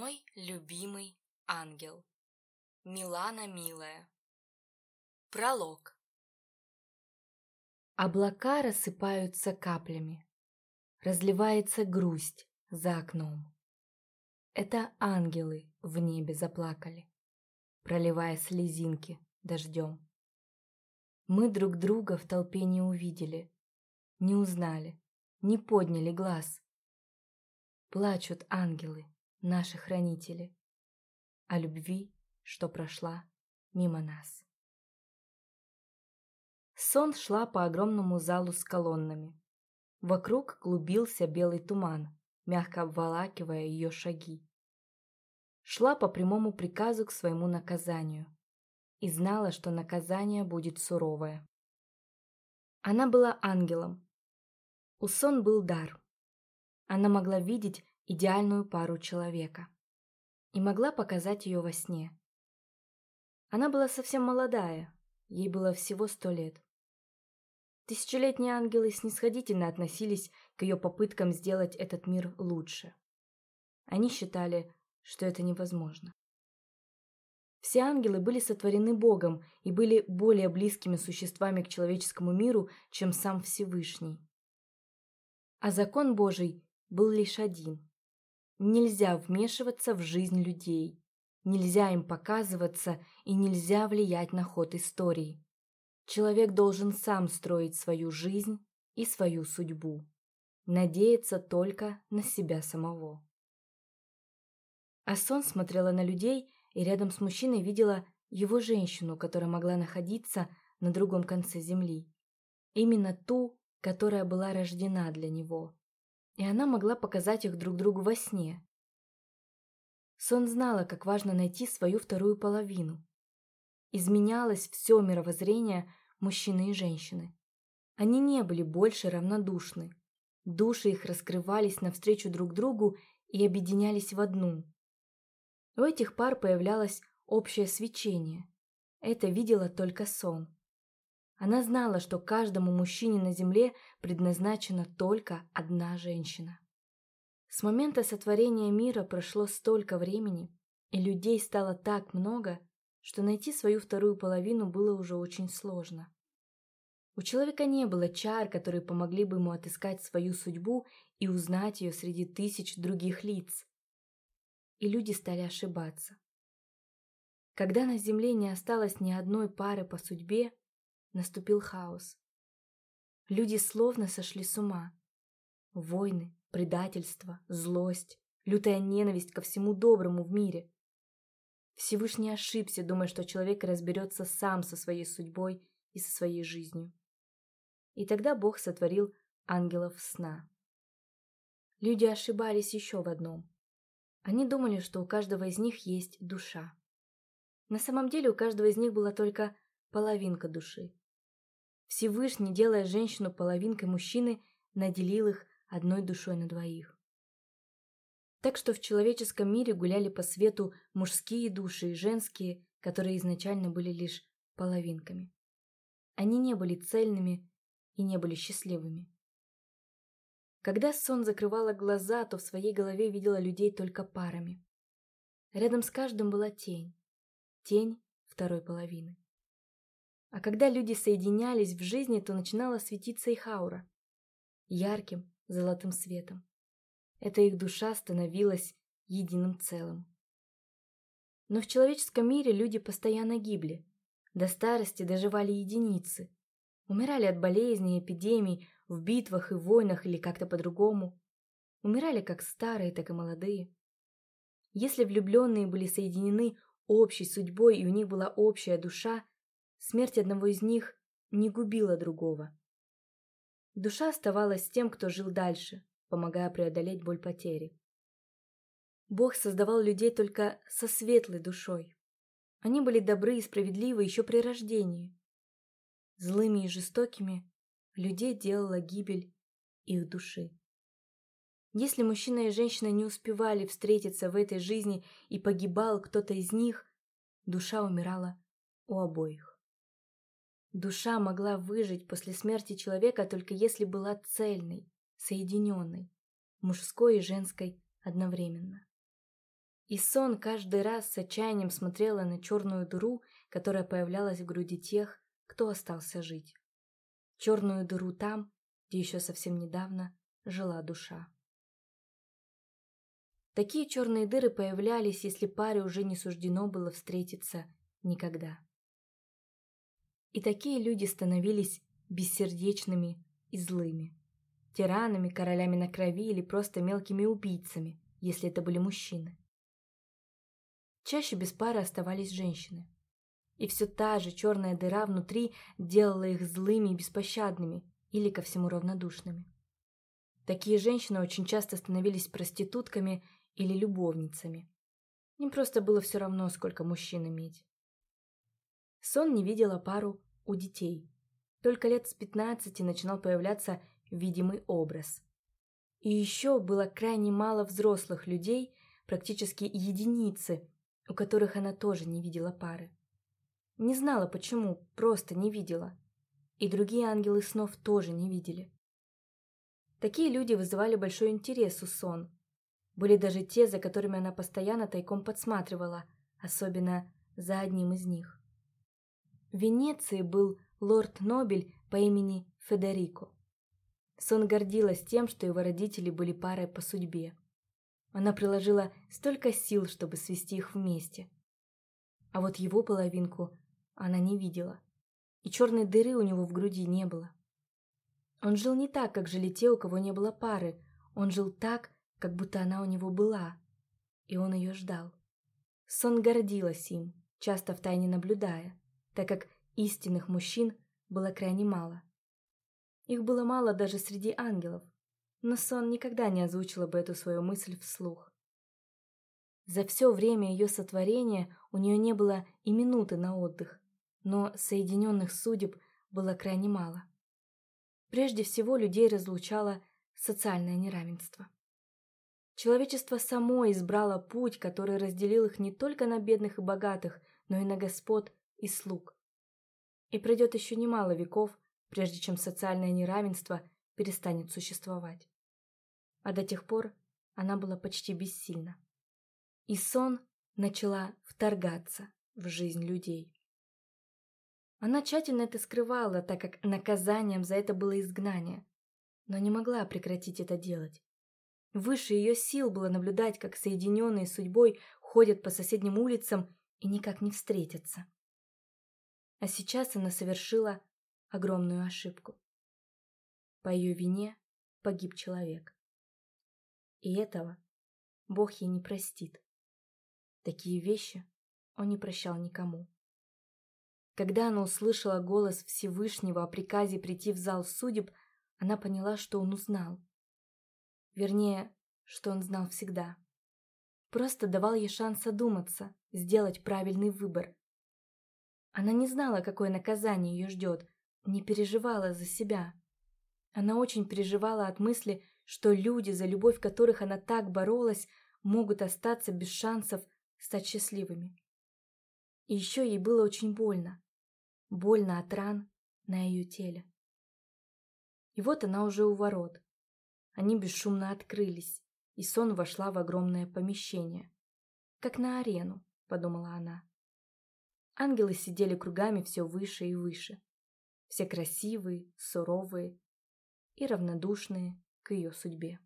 Мой любимый ангел. Милана милая. Пролог. Облака рассыпаются каплями. Разливается грусть за окном. Это ангелы в небе заплакали, проливая слезинки дождем. Мы друг друга в толпе не увидели, не узнали, не подняли глаз. Плачут ангелы, наши хранители, о любви, что прошла мимо нас. Сон шла по огромному залу с колоннами. Вокруг клубился белый туман, мягко обволакивая ее шаги. Шла по прямому приказу к своему наказанию и знала, что наказание будет суровое. Она была ангелом. У сон был дар. Она могла видеть идеальную пару человека и могла показать ее во сне. Она была совсем молодая, ей было всего сто лет. Тысячелетние ангелы снисходительно относились к ее попыткам сделать этот мир лучше. Они считали, что это невозможно. Все ангелы были сотворены Богом и были более близкими существами к человеческому миру, чем сам Всевышний. А закон Божий был лишь один. Нельзя вмешиваться в жизнь людей, нельзя им показываться и нельзя влиять на ход истории. Человек должен сам строить свою жизнь и свою судьбу, надеяться только на себя самого. Асон смотрела на людей и рядом с мужчиной видела его женщину, которая могла находиться на другом конце земли. Именно ту, которая была рождена для него. И она могла показать их друг другу во сне. Сон знала, как важно найти свою вторую половину. Изменялось все мировоззрение мужчины и женщины. Они не были больше равнодушны. Души их раскрывались навстречу друг другу и объединялись в одну. У этих пар появлялось общее свечение. Это видела только сон. Она знала, что каждому мужчине на земле предназначена только одна женщина. С момента сотворения мира прошло столько времени, и людей стало так много, что найти свою вторую половину было уже очень сложно. У человека не было чар, которые помогли бы ему отыскать свою судьбу и узнать ее среди тысяч других лиц и люди стали ошибаться. Когда на Земле не осталось ни одной пары по судьбе, наступил хаос. Люди словно сошли с ума. Войны, предательство, злость, лютая ненависть ко всему доброму в мире. Всевышний ошибся, думая, что человек разберется сам со своей судьбой и со своей жизнью. И тогда Бог сотворил ангелов сна. Люди ошибались еще в одном. Они думали, что у каждого из них есть душа. На самом деле у каждого из них была только половинка души. Всевышний, делая женщину половинкой мужчины, наделил их одной душой на двоих. Так что в человеческом мире гуляли по свету мужские души и женские, которые изначально были лишь половинками. Они не были цельными и не были счастливыми. Когда сон закрывала глаза, то в своей голове видела людей только парами. Рядом с каждым была тень. Тень второй половины. А когда люди соединялись в жизни, то начинала светиться их аура. Ярким, золотым светом. Эта их душа становилась единым целым. Но в человеческом мире люди постоянно гибли. До старости доживали единицы. Умирали от болезней, эпидемий, в битвах и войнах или как-то по-другому. Умирали как старые, так и молодые. Если влюбленные были соединены общей судьбой и у них была общая душа, смерть одного из них не губила другого. Душа оставалась с тем, кто жил дальше, помогая преодолеть боль потери. Бог создавал людей только со светлой душой. Они были добры и справедливы еще при рождении. Злыми и жестокими людей делала гибель их души. Если мужчина и женщина не успевали встретиться в этой жизни и погибал кто-то из них, душа умирала у обоих. Душа могла выжить после смерти человека только если была цельной, соединенной, мужской и женской одновременно. И сон каждый раз с отчаянием смотрела на черную дыру, которая появлялась в груди тех, кто остался жить. Черную дыру там, где еще совсем недавно жила душа. Такие черные дыры появлялись, если паре уже не суждено было встретиться никогда. И такие люди становились бессердечными и злыми. Тиранами, королями на крови или просто мелкими убийцами, если это были мужчины. Чаще без пары оставались женщины. И все та же черная дыра внутри делала их злыми и беспощадными или ко всему равнодушными. Такие женщины очень часто становились проститутками или любовницами. Им просто было все равно, сколько мужчин иметь. Сон не видела пару у детей. Только лет с пятнадцати начинал появляться видимый образ. И еще было крайне мало взрослых людей, практически единицы, у которых она тоже не видела пары. Не знала почему, просто не видела. И другие ангелы снов тоже не видели. Такие люди вызывали большой интерес у Сон. Были даже те, за которыми она постоянно тайком подсматривала, особенно за одним из них. В Венеции был лорд Нобель по имени Федерико. Сон гордилась тем, что его родители были парой по судьбе. Она приложила столько сил, чтобы свести их вместе. А вот его половинку она не видела. И черной дыры у него в груди не было. Он жил не так, как жили те, у кого не было пары. Он жил так, как будто она у него была. И он ее ждал. Сон гордилась им, часто втайне наблюдая, так как истинных мужчин было крайне мало. Их было мало даже среди ангелов, но сон никогда не озвучила бы эту свою мысль вслух. За все время ее сотворения у нее не было и минуты на отдых, но соединенных судеб было крайне мало. Прежде всего людей разлучало социальное неравенство. Человечество само избрало путь, который разделил их не только на бедных и богатых, но и на господ и слуг. И пройдет еще немало веков, прежде чем социальное неравенство перестанет существовать. А до тех пор она была почти бессильна. И сон начала вторгаться в жизнь людей. Она тщательно это скрывала, так как наказанием за это было изгнание, но не могла прекратить это делать. Выше ее сил было наблюдать, как соединенные судьбой ходят по соседним улицам и никак не встретятся. А сейчас она совершила огромную ошибку. По ее вине погиб человек. И этого Бог ей не простит. Такие вещи он не прощал никому. Когда она услышала голос Всевышнего о приказе прийти в зал судеб, она поняла, что он узнал. Вернее, что он знал всегда. Просто давал ей шанс одуматься, сделать правильный выбор. Она не знала, какое наказание ее ждет, не переживала за себя. Она очень переживала от мысли, что люди, за любовь которых она так боролась, могут остаться без шансов стать счастливыми. И еще ей было очень больно больно от ран на ее теле. И вот она уже у ворот. Они бесшумно открылись, и сон вошла в огромное помещение. Как на арену, подумала она. Ангелы сидели кругами все выше и выше. Все красивые, суровые и равнодушные к ее судьбе.